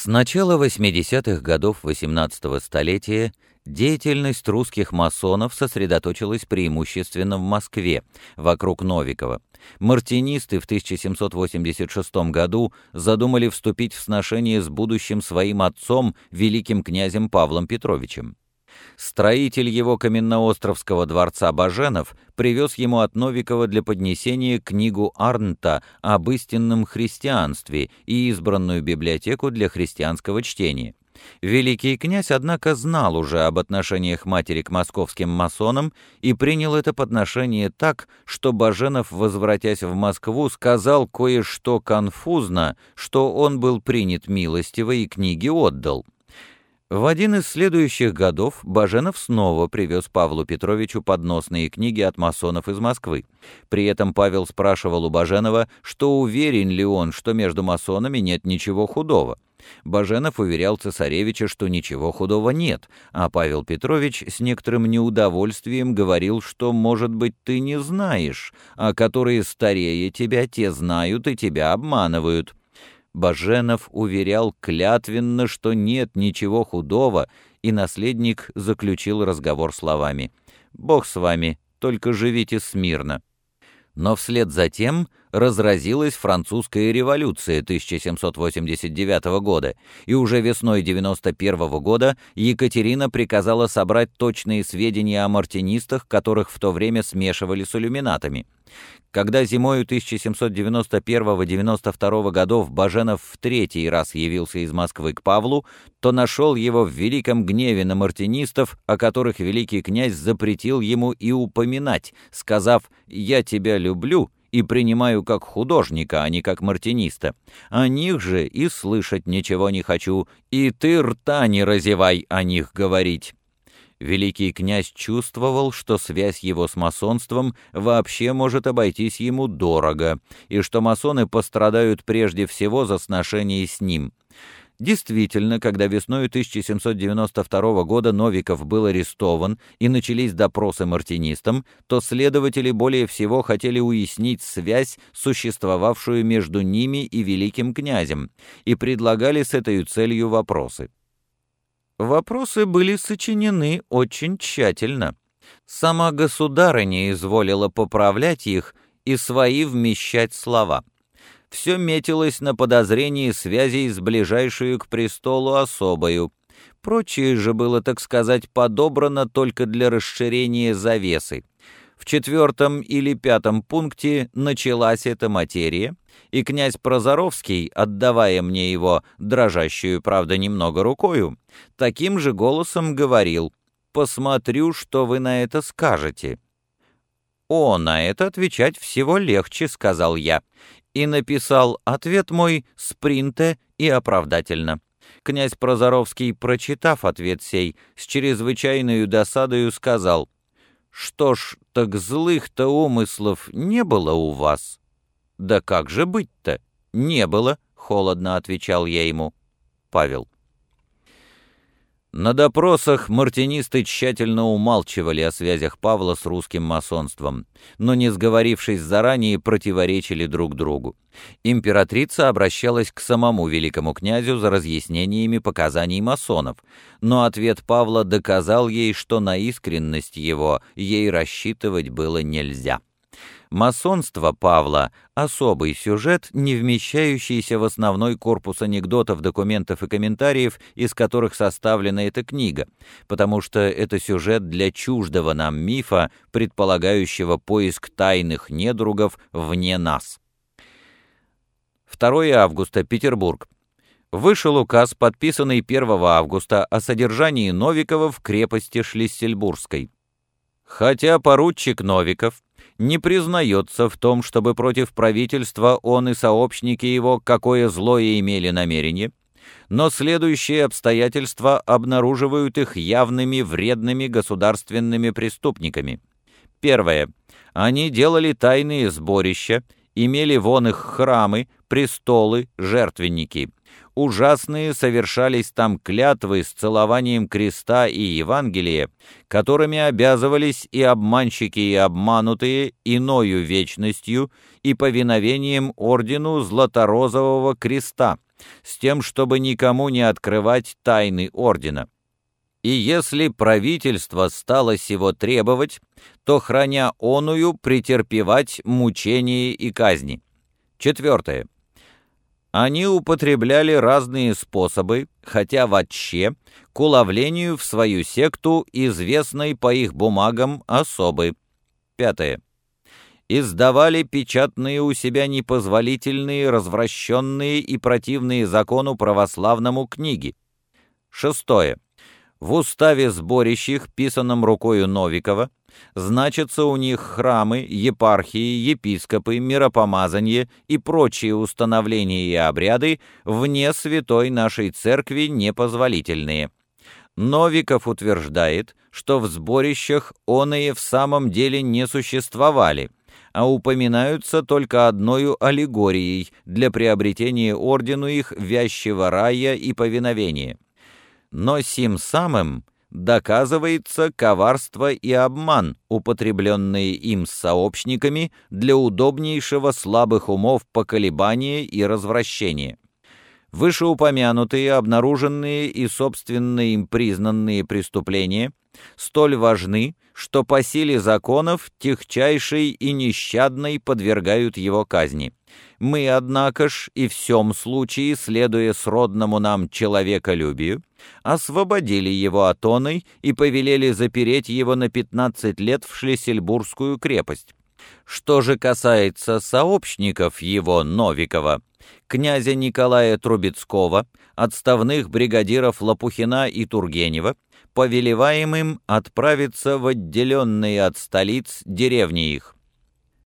С начала 80-х годов XVIII столетия деятельность русских масонов сосредоточилась преимущественно в Москве, вокруг Новикова. Мартинисты в 1786 году задумали вступить в сношение с будущим своим отцом, великим князем Павлом Петровичем. Строитель его каменноостровского дворца Баженов привез ему от Новикова для поднесения книгу Арнта об истинном христианстве и избранную библиотеку для христианского чтения. Великий князь, однако, знал уже об отношениях матери к московским масонам и принял это подношение так, что Баженов, возвратясь в Москву, сказал кое-что конфузно, что он был принят милостиво и книги отдал. В один из следующих годов Баженов снова привез Павлу Петровичу подносные книги от масонов из Москвы. При этом Павел спрашивал у Баженова, что уверен ли он, что между масонами нет ничего худого. Баженов уверял цесаревича, что ничего худого нет, а Павел Петрович с некоторым неудовольствием говорил, что, может быть, ты не знаешь, а которые старее тебя, те знают и тебя обманывают. Баженов уверял клятвенно, что нет ничего худого, и наследник заключил разговор словами «Бог с вами, только живите смирно». Но вслед за тем разразилась французская революция 1789 года, и уже весной 91 года Екатерина приказала собрать точные сведения о мартинистах, которых в то время смешивали с иллюминатами. Когда зимою 1791-92 годов Баженов в третий раз явился из Москвы к Павлу, то нашел его в великом гневе на мартинистов, о которых великий князь запретил ему и упоминать, сказав «Я тебя люблю», и принимаю как художника, а не как мартиниста. О них же и слышать ничего не хочу, и ты рта не разевай о них говорить великий князь чувствовал, что связь его с масонством вообще может обойтись ему дорого, и что масоны пострадают прежде всего за сношение с ним. Действительно, когда весной 1792 года Новиков был арестован и начались допросы мартинистам, то следователи более всего хотели уяснить связь, существовавшую между ними и великим князем, и предлагали с этой целью вопросы. Вопросы были сочинены очень тщательно. Сама государыня изволила поправлять их и свои вмещать слова. Все метилось на подозрении связей с ближайшую к престолу особою. Прочее же было, так сказать, подобрано только для расширения завесы. В четвертом или пятом пункте началась эта материя, и князь Прозоровский, отдавая мне его, дрожащую, правда, немного рукою, таким же голосом говорил «Посмотрю, что вы на это скажете». «О, на это отвечать всего легче», — сказал я, и написал ответ мой спринте и оправдательно. Князь Прозоровский, прочитав ответ сей, с чрезвычайной досадою сказал, «Что ж, так злых-то умыслов не было у вас?» «Да как же быть-то?» «Не было», — холодно отвечал я ему. Павел. На допросах мартинисты тщательно умалчивали о связях Павла с русским масонством, но, не сговорившись заранее, противоречили друг другу. Императрица обращалась к самому великому князю за разъяснениями показаний масонов, но ответ Павла доказал ей, что на искренность его ей рассчитывать было нельзя. Масонство Павла — особый сюжет, не вмещающийся в основной корпус анекдотов, документов и комментариев, из которых составлена эта книга, потому что это сюжет для чуждого нам мифа, предполагающего поиск тайных недругов вне нас. 2 августа, Петербург. Вышел указ, подписанный 1 августа, о содержании Новикова в крепости Шлиссельбургской. Хотя поручик Новиков не признается в том, чтобы против правительства он и сообщники его какое злое имели намерение, но следующие обстоятельства обнаруживают их явными вредными государственными преступниками. Первое. Они делали тайные сборища, имели вон их храмы, престолы, жертвенники ужасные совершались там клятвы с целованием креста и Евангелия, которыми обязывались и обманщики, и обманутые иною вечностью и повиновением ордену Златорозового креста, с тем, чтобы никому не открывать тайны ордена. И если правительство стало сего требовать, то, храня оную, претерпевать мучения и казни. Четвертое. Они употребляли разные способы, хотя вообще, к уловлению в свою секту известной по их бумагам особы. Пятое. Издавали печатные у себя непозволительные, развращенные и противные закону православному книги. Шестое. В уставе сборищих, писанном рукою Новикова, значатся у них храмы, епархии, епископы, миропомазанье и прочие установления и обряды вне святой нашей церкви непозволительные. Новиков утверждает, что в сборищах оные в самом деле не существовали, а упоминаются только одною аллегорией для приобретения ордену их вящего рая и повиновения но сим самым доказывается коварство и обман, употребленные им с сообщниками для удобнейшего слабых умов поколебания и развращения. Вышеупомянутые, обнаруженные и собственно им признанные преступления столь важны, что по силе законов техчайшей и нещадной подвергают его казни. Мы, однако ж, и в всем случае, следуя сродному нам человеколюбию, освободили его от оной и повелели запереть его на 15 лет в Шлиссельбургскую крепость. Что же касается сообщников его, Новикова, князя Николая Трубецкого, отставных бригадиров Лопухина и Тургенева, повелеваем им отправиться в отделенные от столиц деревни их,